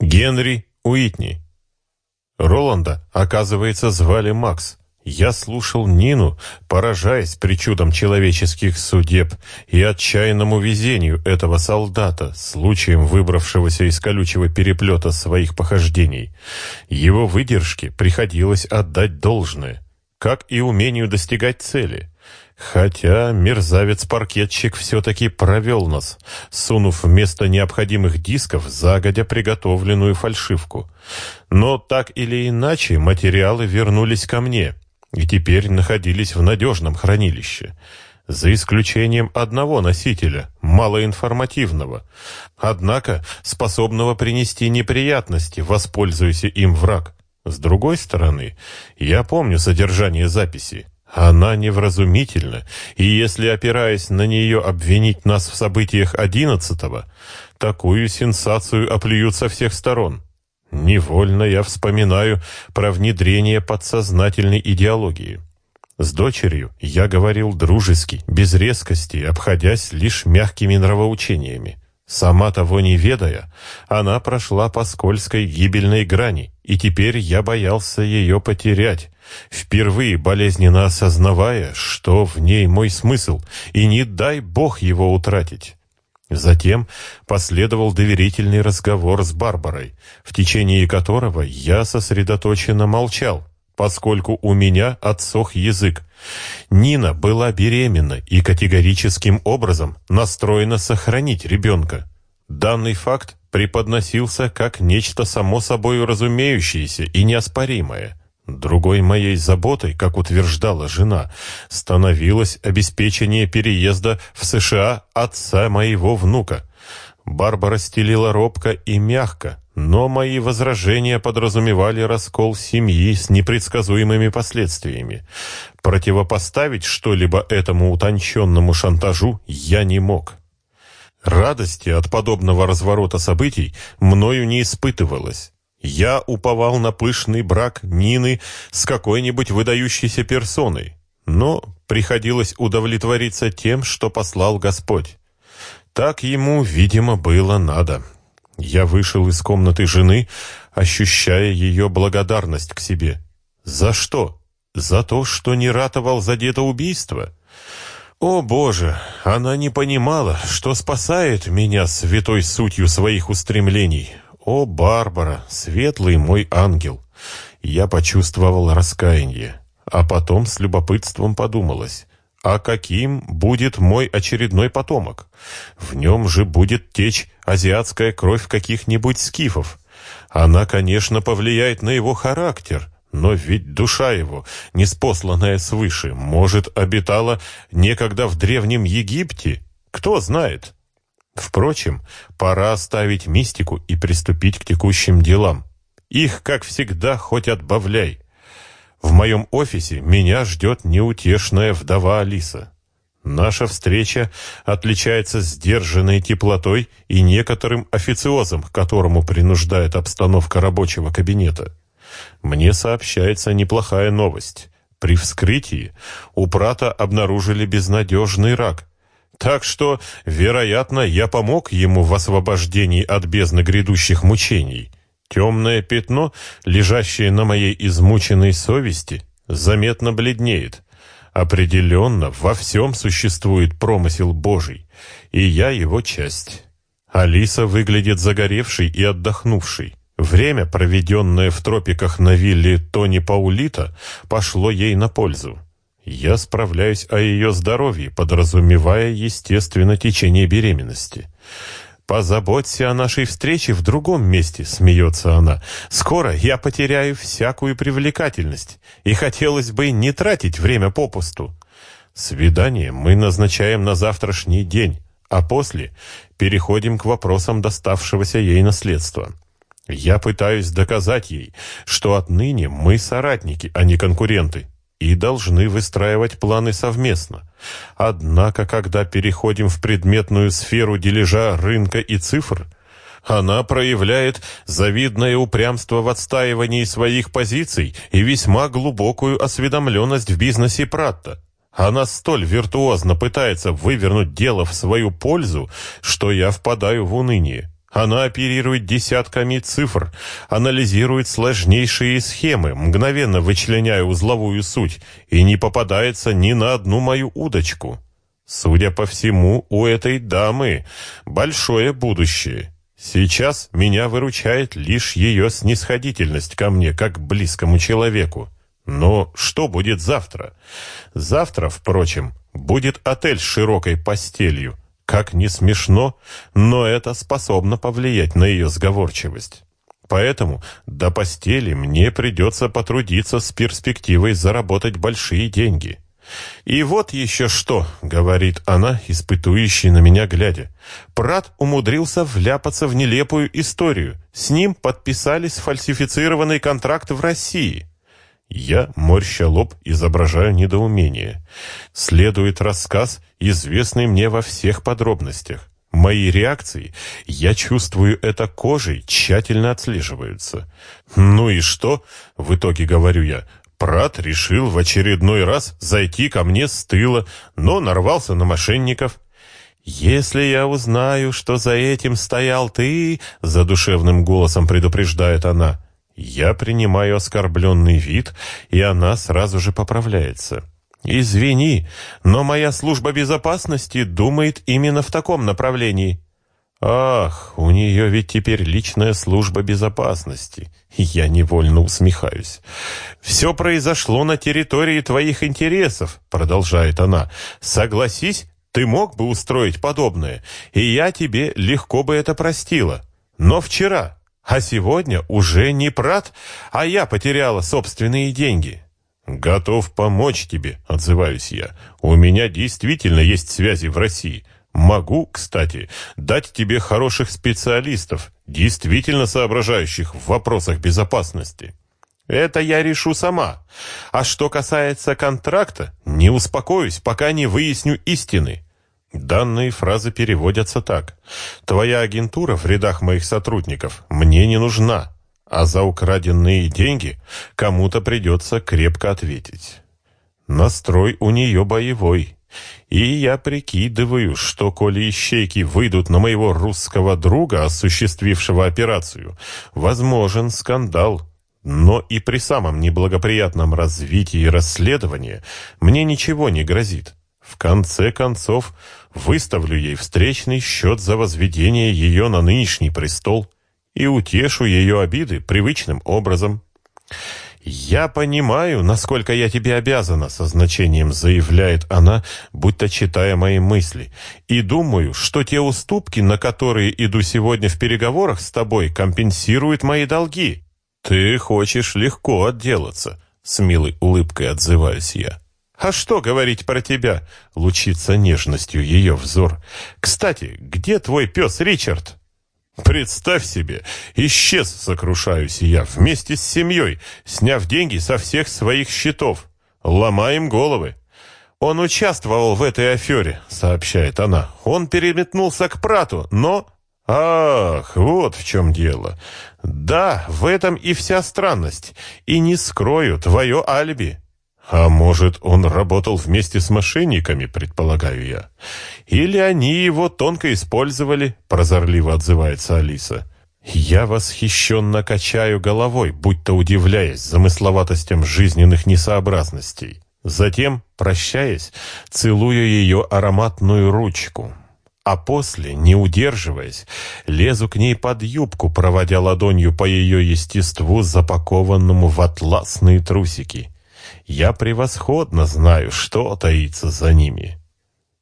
Генри Уитни. Роланда, оказывается, звали Макс. Я слушал Нину, поражаясь причудам человеческих судеб и отчаянному везению этого солдата, случаем выбравшегося из колючего переплета своих похождений. Его выдержке приходилось отдать должное, как и умению достигать цели. Хотя мерзавец-паркетчик все-таки провел нас, сунув вместо необходимых дисков загодя приготовленную фальшивку. Но так или иначе материалы вернулись ко мне и теперь находились в надежном хранилище, за исключением одного носителя, малоинформативного, однако способного принести неприятности, воспользуясь им враг. С другой стороны, я помню содержание записи. Она невразумительна, и если, опираясь на нее, обвинить нас в событиях одиннадцатого, такую сенсацию оплюют со всех сторон. Невольно я вспоминаю про внедрение подсознательной идеологии. С дочерью я говорил дружески, без резкости, обходясь лишь мягкими нравоучениями. Сама того не ведая, она прошла по скользкой гибельной грани, и теперь я боялся ее потерять, впервые болезненно осознавая, что в ней мой смысл, и не дай Бог его утратить. Затем последовал доверительный разговор с Барбарой, в течение которого я сосредоточенно молчал, поскольку у меня отсох язык. Нина была беременна и категорическим образом настроена сохранить ребенка. Данный факт преподносился как нечто само собой разумеющееся и неоспоримое – Другой моей заботой, как утверждала жена, становилось обеспечение переезда в США отца моего внука. Барбара стелила робко и мягко, но мои возражения подразумевали раскол семьи с непредсказуемыми последствиями. Противопоставить что-либо этому утонченному шантажу я не мог. Радости от подобного разворота событий мною не испытывалось. Я уповал на пышный брак Нины с какой-нибудь выдающейся персоной, но приходилось удовлетвориться тем, что послал Господь. Так ему, видимо, было надо. Я вышел из комнаты жены, ощущая ее благодарность к себе. За что? За то, что не ратовал за детоубийство? О, Боже, она не понимала, что спасает меня святой сутью своих устремлений, «О, Барбара, светлый мой ангел!» Я почувствовал раскаяние, а потом с любопытством подумалось, а каким будет мой очередной потомок? В нем же будет течь азиатская кровь каких-нибудь скифов. Она, конечно, повлияет на его характер, но ведь душа его, неспосланная свыше, может, обитала некогда в Древнем Египте? Кто знает?» Впрочем, пора оставить мистику и приступить к текущим делам. Их, как всегда, хоть отбавляй. В моем офисе меня ждет неутешная вдова Алиса. Наша встреча отличается сдержанной теплотой и некоторым официозом, к которому принуждает обстановка рабочего кабинета. Мне сообщается неплохая новость. При вскрытии у Прата обнаружили безнадежный рак – так что, вероятно, я помог ему в освобождении от бездны грядущих мучений. Темное пятно, лежащее на моей измученной совести, заметно бледнеет. Определенно, во всем существует промысел Божий, и я его часть. Алиса выглядит загоревшей и отдохнувшей. Время, проведенное в тропиках на вилле Тони Паулита, пошло ей на пользу. Я справляюсь о ее здоровье, подразумевая, естественно, течение беременности. «Позаботься о нашей встрече в другом месте», — смеется она. «Скоро я потеряю всякую привлекательность, и хотелось бы не тратить время попусту». Свидание мы назначаем на завтрашний день, а после переходим к вопросам доставшегося ей наследства. Я пытаюсь доказать ей, что отныне мы соратники, а не конкуренты и должны выстраивать планы совместно. Однако, когда переходим в предметную сферу дележа рынка и цифр, она проявляет завидное упрямство в отстаивании своих позиций и весьма глубокую осведомленность в бизнесе Пратта. Она столь виртуозно пытается вывернуть дело в свою пользу, что я впадаю в уныние. Она оперирует десятками цифр, анализирует сложнейшие схемы, мгновенно вычленяя узловую суть, и не попадается ни на одну мою удочку. Судя по всему, у этой дамы большое будущее. Сейчас меня выручает лишь ее снисходительность ко мне, как близкому человеку. Но что будет завтра? Завтра, впрочем, будет отель с широкой постелью. Как не смешно, но это способно повлиять на ее сговорчивость. Поэтому до постели мне придется потрудиться с перспективой заработать большие деньги. «И вот еще что», — говорит она, испытующая на меня глядя. Прат умудрился вляпаться в нелепую историю. С ним подписались фальсифицированный контракт в России. Я, морща лоб, изображаю недоумение. Следует рассказ, известный мне во всех подробностях. Мои реакции, я чувствую это кожей, тщательно отслеживаются. «Ну и что?» — в итоге говорю я. Прат решил в очередной раз зайти ко мне с тыла, но нарвался на мошенников. «Если я узнаю, что за этим стоял ты...» — задушевным голосом предупреждает она. Я принимаю оскорбленный вид, и она сразу же поправляется. «Извини, но моя служба безопасности думает именно в таком направлении». «Ах, у нее ведь теперь личная служба безопасности». Я невольно усмехаюсь. «Все произошло на территории твоих интересов», — продолжает она. «Согласись, ты мог бы устроить подобное, и я тебе легко бы это простила. Но вчера, а сегодня уже не прат, а я потеряла собственные деньги». «Готов помочь тебе», — отзываюсь я. «У меня действительно есть связи в России». Могу, кстати, дать тебе хороших специалистов, действительно соображающих в вопросах безопасности. Это я решу сама. А что касается контракта, не успокоюсь, пока не выясню истины. Данные фразы переводятся так. Твоя агентура в рядах моих сотрудников мне не нужна, а за украденные деньги кому-то придется крепко ответить. Настрой у нее боевой. И я прикидываю, что коли ищейки выйдут на моего русского друга, осуществившего операцию, возможен скандал. Но и при самом неблагоприятном развитии расследования мне ничего не грозит. В конце концов, выставлю ей встречный счет за возведение ее на нынешний престол и утешу ее обиды привычным образом. «Я понимаю, насколько я тебе обязана», — со значением заявляет она, будто читая мои мысли. «И думаю, что те уступки, на которые иду сегодня в переговорах с тобой, компенсируют мои долги. Ты хочешь легко отделаться», — с милой улыбкой отзываюсь я. «А что говорить про тебя?» — лучится нежностью ее взор. «Кстати, где твой пес Ричард?» Представь себе, исчез, сокрушаюсь я, вместе с семьей, сняв деньги со всех своих счетов. Ломаем головы. Он участвовал в этой афере, сообщает она. Он переметнулся к Прату, но... Ах, вот в чем дело. Да, в этом и вся странность. И не скрою твое алиби. А может, он работал вместе с мошенниками, предполагаю я. Или они его тонко использовали, прозорливо отзывается Алиса. Я восхищенно качаю головой, будто удивляясь замысловатостям жизненных несообразностей. Затем, прощаясь, целую ее ароматную ручку. А после, не удерживаясь, лезу к ней под юбку, проводя ладонью по ее естеству, запакованному в атласные трусики. Я превосходно знаю, что таится за ними.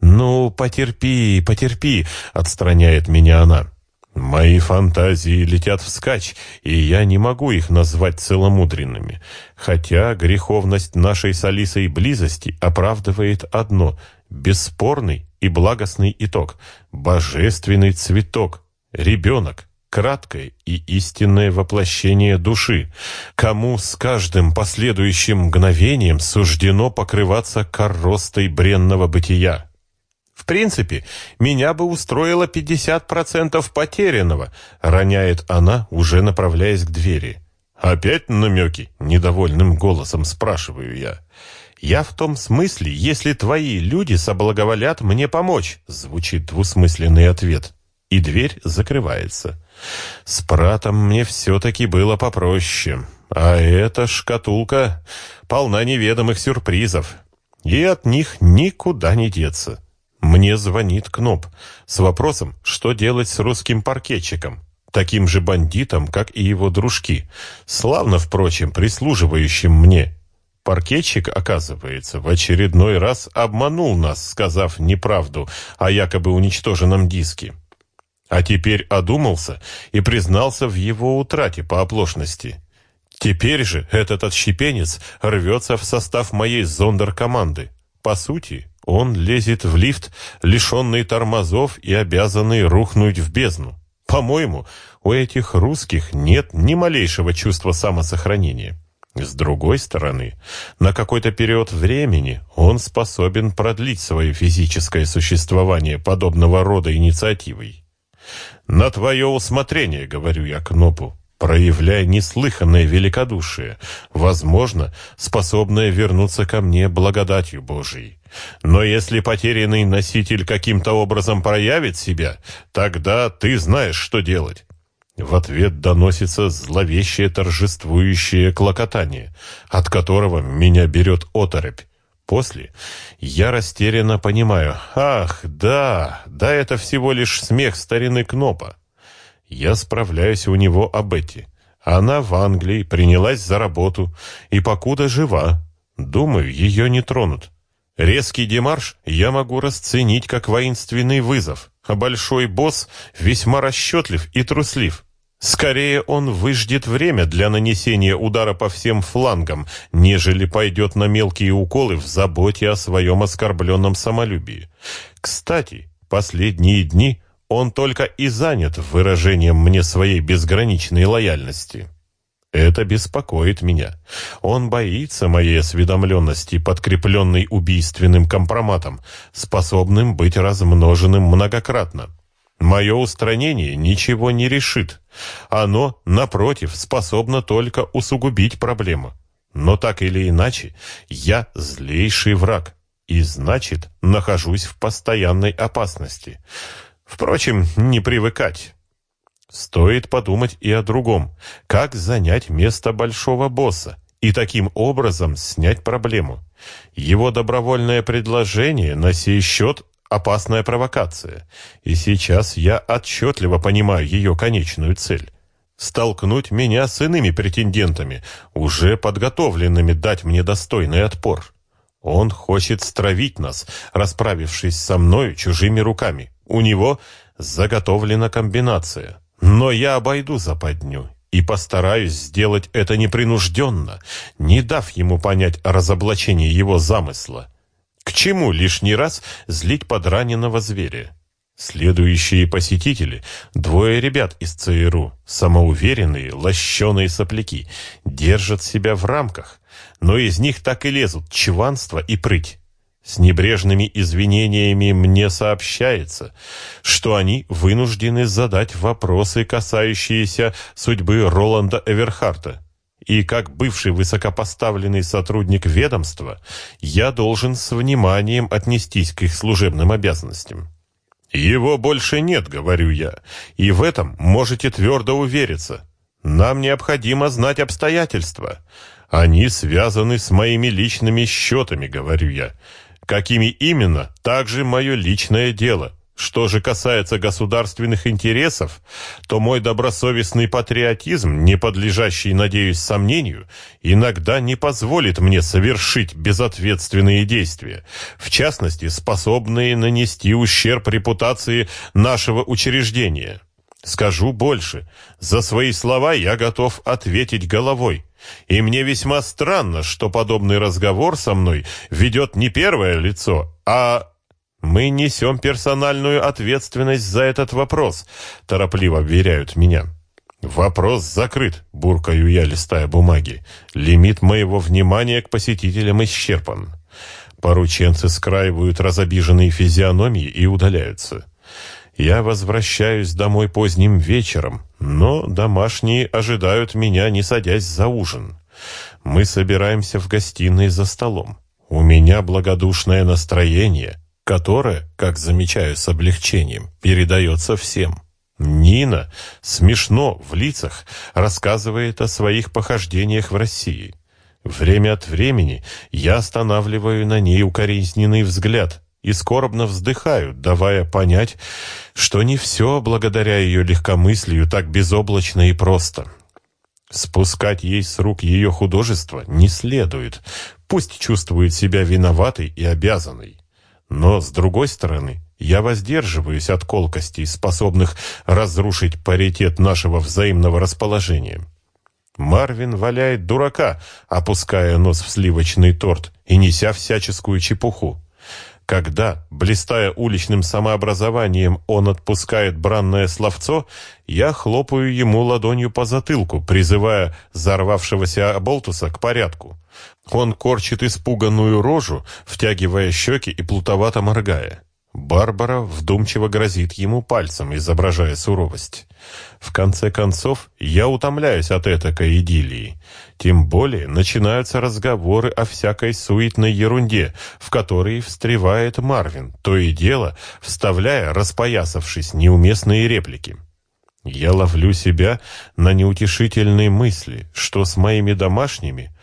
«Ну, потерпи, потерпи», — отстраняет меня она. Мои фантазии летят вскачь, и я не могу их назвать целомудренными, хотя греховность нашей с Алисой близости оправдывает одно — бесспорный и благостный итог — божественный цветок, ребенок, краткое и истинное воплощение души, кому с каждым последующим мгновением суждено покрываться коростой бренного бытия. В принципе, меня бы устроило 50% потерянного, роняет она, уже направляясь к двери. Опять намеки, недовольным голосом спрашиваю я. Я в том смысле, если твои люди соблаговолят мне помочь, звучит двусмысленный ответ. И дверь закрывается. С пратом мне все-таки было попроще, а эта шкатулка полна неведомых сюрпризов, и от них никуда не деться. Мне звонит Кноп с вопросом, что делать с русским паркетчиком, таким же бандитом, как и его дружки, славно, впрочем, прислуживающим мне. Паркетчик, оказывается, в очередной раз обманул нас, сказав неправду о якобы уничтоженном диске. А теперь одумался и признался в его утрате по оплошности. Теперь же этот отщепенец рвется в состав моей зондеркоманды. По сути, он лезет в лифт, лишенный тормозов и обязанный рухнуть в бездну. По-моему, у этих русских нет ни малейшего чувства самосохранения. С другой стороны, на какой-то период времени он способен продлить свое физическое существование подобного рода инициативой. «На твое усмотрение», — говорю я Кнопу, проявляя неслыханное великодушие, возможно, способное вернуться ко мне благодатью Божией. Но если потерянный носитель каким-то образом проявит себя, тогда ты знаешь, что делать. В ответ доносится зловещее торжествующее клокотание, от которого меня берет оторопь. После я растерянно понимаю, ах, да, да это всего лишь смех старины Кнопа. Я справляюсь у него об эти. Она в Англии принялась за работу и покуда жива. Думаю, ее не тронут. Резкий демарш я могу расценить как воинственный вызов, а большой босс весьма расчетлив и труслив. Скорее он выждет время для нанесения удара по всем флангам, нежели пойдет на мелкие уколы в заботе о своем оскорбленном самолюбии. Кстати, последние дни он только и занят выражением мне своей безграничной лояльности. Это беспокоит меня. Он боится моей осведомленности, подкрепленной убийственным компроматом, способным быть размноженным многократно. Мое устранение ничего не решит. Оно, напротив, способно только усугубить проблему. Но так или иначе, я злейший враг, и значит, нахожусь в постоянной опасности. Впрочем, не привыкать. Стоит подумать и о другом. Как занять место большого босса и таким образом снять проблему? Его добровольное предложение на сей счет опасная провокация, и сейчас я отчетливо понимаю ее конечную цель. Столкнуть меня с иными претендентами, уже подготовленными дать мне достойный отпор. Он хочет стравить нас, расправившись со мною чужими руками. У него заготовлена комбинация. Но я обойду западню и постараюсь сделать это непринужденно, не дав ему понять о разоблачении его замысла. К чему лишний раз злить подраненного зверя? Следующие посетители — двое ребят из ЦРУ, самоуверенные, лощеные сопляки, держат себя в рамках, но из них так и лезут чванство и прыть. С небрежными извинениями мне сообщается, что они вынуждены задать вопросы, касающиеся судьбы Роланда Эверхарта. И как бывший высокопоставленный сотрудник ведомства, я должен с вниманием отнестись к их служебным обязанностям. «Его больше нет», — говорю я, — «и в этом можете твердо увериться. Нам необходимо знать обстоятельства. Они связаны с моими личными счетами», — говорю я. «Какими именно, также мое личное дело. Что же касается государственных интересов, то мой добросовестный патриотизм, не подлежащий, надеюсь, сомнению, иногда не позволит мне совершить безответственные действия, в частности, способные нанести ущерб репутации нашего учреждения. Скажу больше, за свои слова я готов ответить головой. И мне весьма странно, что подобный разговор со мной ведет не первое лицо, а «Мы несем персональную ответственность за этот вопрос», — торопливо обверяют меня. «Вопрос закрыт», — буркаю я, листая бумаги. «Лимит моего внимания к посетителям исчерпан». Порученцы скраивают разобиженные физиономии и удаляются. Я возвращаюсь домой поздним вечером, но домашние ожидают меня, не садясь за ужин. Мы собираемся в гостиной за столом. У меня благодушное настроение — которое, как замечаю с облегчением, передается всем. Нина, смешно в лицах, рассказывает о своих похождениях в России. Время от времени я останавливаю на ней укоризненный взгляд и скорбно вздыхаю, давая понять, что не все благодаря ее легкомыслию так безоблачно и просто. Спускать ей с рук ее художество не следует, пусть чувствует себя виноватой и обязанной. Но, с другой стороны, я воздерживаюсь от колкостей, способных разрушить паритет нашего взаимного расположения. Марвин валяет дурака, опуская нос в сливочный торт и неся всяческую чепуху. Когда, блистая уличным самообразованием, он отпускает бранное словцо, я хлопаю ему ладонью по затылку, призывая взорвавшегося оболтуса к порядку. Он корчит испуганную рожу, втягивая щеки и плутовато моргая. Барбара вдумчиво грозит ему пальцем, изображая суровость. В конце концов, я утомляюсь от этакой идиллии. Тем более начинаются разговоры о всякой суетной ерунде, в которые встревает Марвин, то и дело, вставляя, распоясавшись, неуместные реплики. Я ловлю себя на неутешительные мысли, что с моими домашними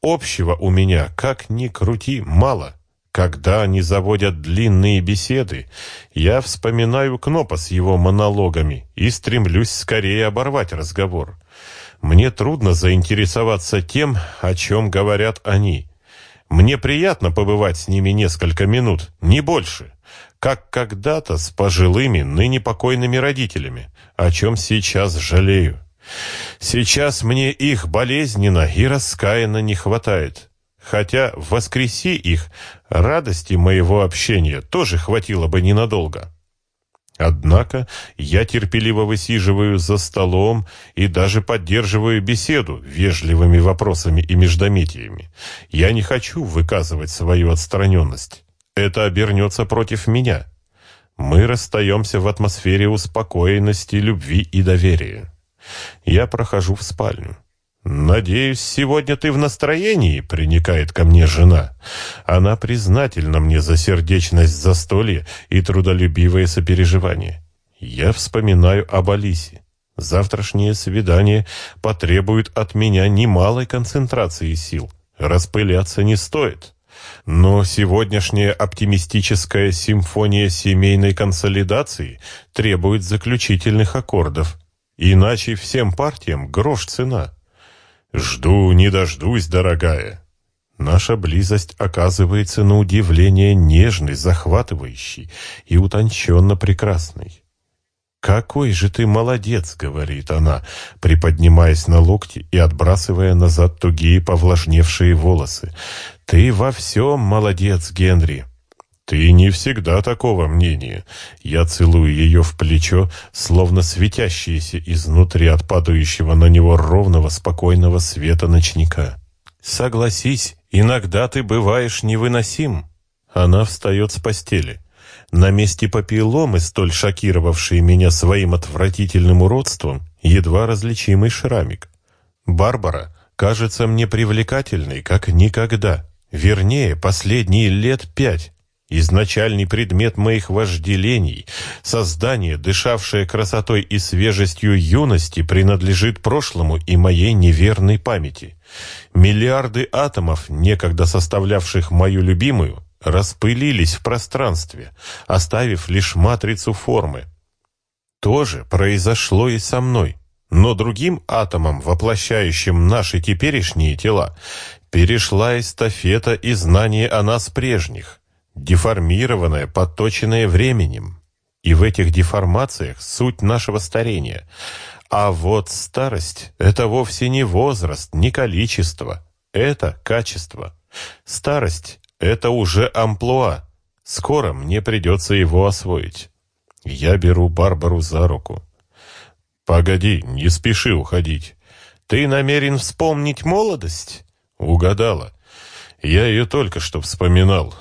общего у меня, как ни крути, мало — когда они заводят длинные беседы, я вспоминаю Кнопа с его монологами и стремлюсь скорее оборвать разговор. Мне трудно заинтересоваться тем, о чем говорят они. Мне приятно побывать с ними несколько минут, не больше, как когда-то с пожилыми, ныне покойными родителями, о чем сейчас жалею. Сейчас мне их болезненно и раскаянно не хватает хотя воскреси их, радости моего общения тоже хватило бы ненадолго. Однако я терпеливо высиживаю за столом и даже поддерживаю беседу вежливыми вопросами и междометиями. Я не хочу выказывать свою отстраненность. Это обернется против меня. Мы расстаемся в атмосфере успокоенности, любви и доверия. Я прохожу в спальню. «Надеюсь, сегодня ты в настроении?» — приникает ко мне жена. Она признательна мне за сердечность застолья и трудолюбивое сопереживание. Я вспоминаю об Алисе. Завтрашнее свидание потребует от меня немалой концентрации сил. Распыляться не стоит. Но сегодняшняя оптимистическая симфония семейной консолидации требует заключительных аккордов. Иначе всем партиям грош цена. «Жду, не дождусь, дорогая». Наша близость оказывается на удивление нежной, захватывающей и утонченно прекрасной. «Какой же ты молодец!» — говорит она, приподнимаясь на локти и отбрасывая назад тугие повлажневшие волосы. «Ты во всем молодец, Генри!» «Ты не всегда такого мнения». Я целую ее в плечо, словно светящееся изнутри от падающего на него ровного, спокойного света ночника. «Согласись, иногда ты бываешь невыносим». Она встает с постели. На месте папилломы, столь шокировавшей меня своим отвратительным уродством, едва различимый шрамик. Барбара кажется мне привлекательной, как никогда. Вернее, последние лет пять. Изначальный предмет моих вожделений, создание, дышавшее красотой и свежестью юности, принадлежит прошлому и моей неверной памяти. Миллиарды атомов, некогда составлявших мою любимую, распылились в пространстве, оставив лишь матрицу формы. То же произошло и со мной, но другим атомам, воплощающим наши теперешние тела, перешла эстафета и знание о нас прежних деформированное, подточенное временем. И в этих деформациях суть нашего старения. А вот старость — это вовсе не возраст, не количество. Это качество. Старость — это уже амплуа. Скоро мне придется его освоить. Я беру Барбару за руку. «Погоди, не спеши уходить. Ты намерен вспомнить молодость?» «Угадала. Я ее только что вспоминал.